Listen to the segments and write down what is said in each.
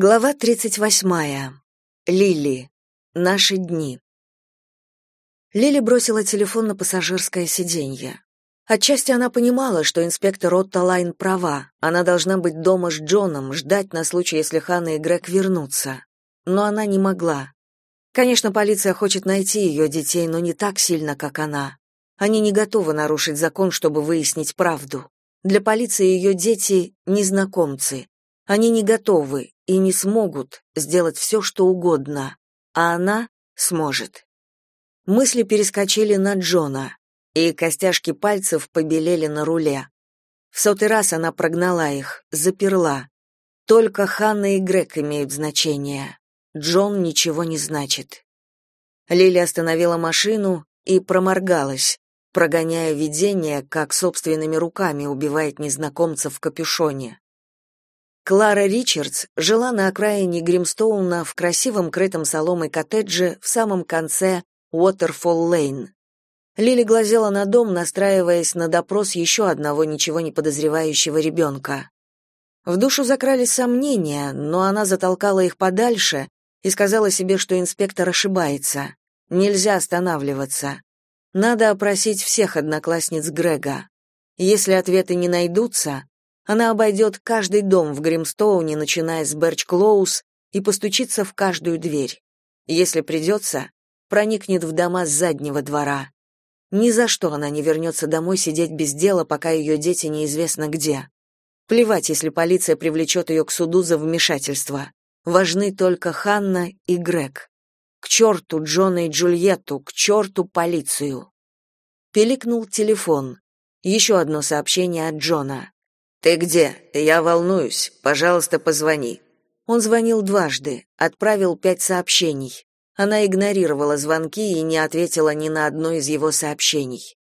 Глава 38. Лили. Наши дни. Лили бросила телефон на пассажирское сиденье. Отчасти она понимала, что инспектор Отто Лайн права. Она должна быть дома с Джоном, ждать на случай, если Ханна и Грег вернутся. Но она не могла. Конечно, полиция хочет найти ее детей, но не так сильно, как она. Они не готовы нарушить закон, чтобы выяснить правду. Для полиции ее дети — незнакомцы. Они не готовы и не смогут сделать все, что угодно, а она сможет. Мысли перескочили на Джона, и костяшки пальцев побелели на руле. В сотый раз она прогнала их, заперла. Только Ханна и Грег имеют значение. Джон ничего не значит. Лили остановила машину и проморгалась, прогоняя видение, как собственными руками убивает незнакомца в капюшоне. Клара Ричардс жила на окраине Гримстоуна в красивом крытом соломой коттедже в самом конце Уотерфолл-Лейн. Лили глазела на дом, настраиваясь на допрос еще одного ничего не подозревающего ребенка. В душу закрались сомнения, но она затолкала их подальше и сказала себе, что инспектор ошибается. Нельзя останавливаться. Надо опросить всех одноклассниц Грега. Если ответы не найдутся, она обойдет каждый дом в Гримстоуне, начиная с Берч-Клоуз, и постучится в каждую дверь. Если придется, проникнет в дома с заднего двора. Ни за что она не вернется домой сидеть без дела, пока ее дети неизвестно где. Плевать, если полиция привлечет ее к суду за вмешательство. Важны только Ханна и Грег. К черту Джона и Джульетту, к черту полицию. Пиликнул телефон. Еще одно сообщение от Джона. Ты где? Я волнуюсь. Пожалуйста, позвони. Он звонил дважды, отправил пять сообщений. Она игнорировала звонки и не ответила ни на одно из его сообщений.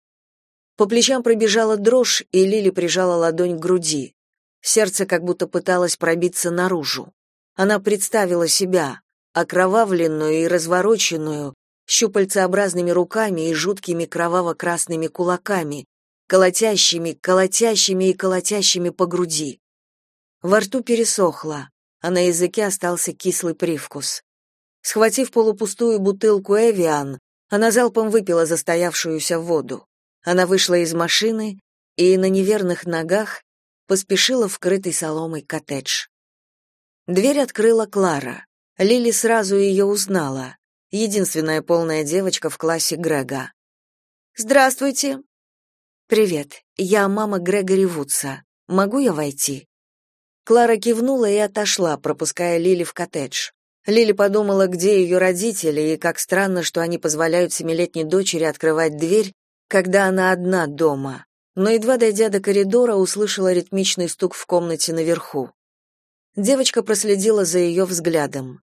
По плечам пробежала дрожь, и Лили прижала ладонь к груди. Сердце как будто пыталось пробиться наружу. Она представила себя, окровавленную и развороченную, щупальцеобразными руками и жуткими кроваво-красными кулаками, колотящими, колотящими и колотящими по груди. Во рту пересохло, а на языке остался кислый привкус. Схватив полупустую бутылку Эвиан, она залпом выпила застоявшуюся воду. Она вышла из машины и на неверных ногах поспешила в крытый соломой коттедж. Дверь открыла Клара. Лили сразу ее узнала. Единственная полная девочка в классе Грега. «Здравствуйте», «Привет, я мама Грегори Вудса. Могу я войти?» Клара кивнула и отошла, пропуская Лили в коттедж. Лили подумала, где ее родители, и как странно, что они позволяют семилетней дочери открывать дверь, когда она одна дома. Но едва дойдя до коридора, услышала ритмичный стук в комнате наверху. Девочка проследила за ее взглядом.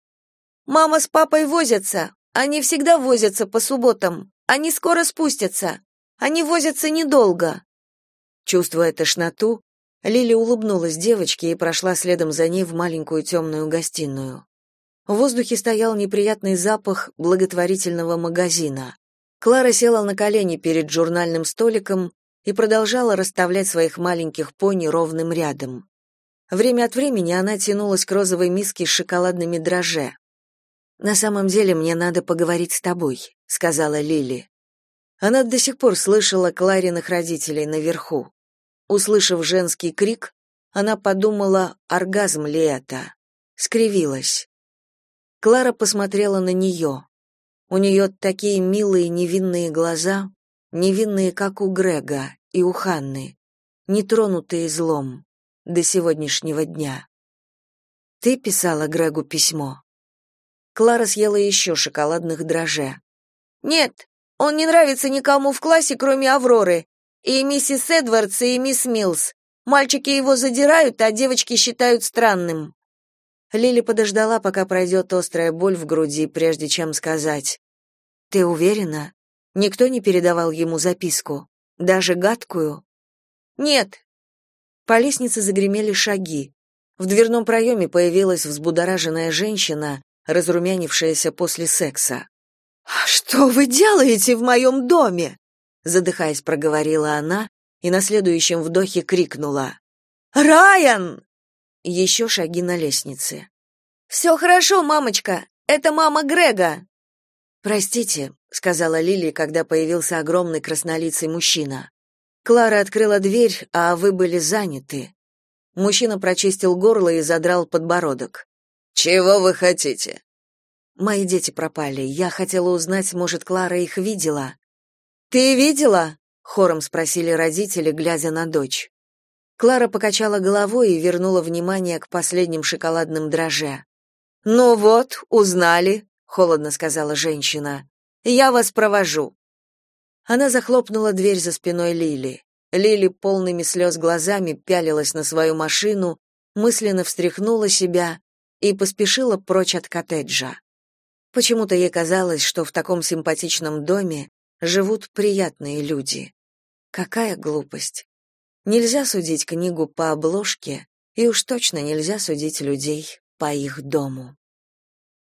«Мама с папой возятся. Они всегда возятся по субботам. Они скоро спустятся. Они возятся недолго. Чувствуя тошноту, Лили улыбнулась девочке и прошла следом за ней в маленькую темную гостиную. В воздухе стоял неприятный запах благотворительного магазина. Клара села на колени перед журнальным столиком и продолжала расставлять своих маленьких пони ровным рядом. Время от времени она тянулась к розовой миске с шоколадными дрожже. «На самом деле мне надо поговорить с тобой», — сказала Лили. Она до сих пор слышала Клариных родителей наверху. Услышав женский крик, она подумала, оргазм ли это. Скривилась. Клара посмотрела на нее. У нее такие милые невинные глаза, невинные, как у Грега и у Ханны, нетронутые злом до сегодняшнего дня. Ты писала Грегу письмо. Клара съела еще шоколадных дрожжей. Нет, он не нравится никому в классе, кроме Авроры. И миссис Эдвардс, и мисс Милс. Мальчики его задирают, а девочки считают странным. Лили подождала, пока пройдет острая боль в груди, прежде чем сказать. «Ты уверена? Никто не передавал ему записку? Даже гадкую?» «Нет». По лестнице загремели шаги. В дверном проеме появилась взбудораженная женщина, разрумянившаяся после секса. «Что вы делаете в моем доме?» задыхаясь, проговорила она и на следующем вдохе крикнула: "Райан!" Еще шаги на лестнице. «Все хорошо, мамочка. Это мама Грега. Простите, сказала Лили, когда появился огромный краснолицый мужчина. Клара открыла дверь, а вы были заняты. Мужчина прочистил горло и задрал подбородок. Чего вы хотите? Мои дети пропали. Я хотела узнать, может, Клара их видела. Ты видела? хором спросили родители, глядя на дочь. Клара покачала головой и вернула внимание к последним шоколадным дрожже. «Ну вот, узнали», — холодно сказала женщина. «Я вас провожу». Она захлопнула дверь за спиной Лили. Лили полными слез глазами пялилась на свою машину, мысленно встряхнула себя и поспешила прочь от коттеджа. Почему-то ей казалось, что в таком симпатичном доме живут приятные люди. Какая глупость. Нельзя судить книгу по обложке, и уж точно нельзя судить людей по их дому.